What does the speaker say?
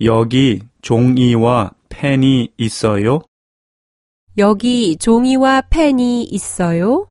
여기 종이와 펜이 있어요? 여기 종이와 펜이 있어요?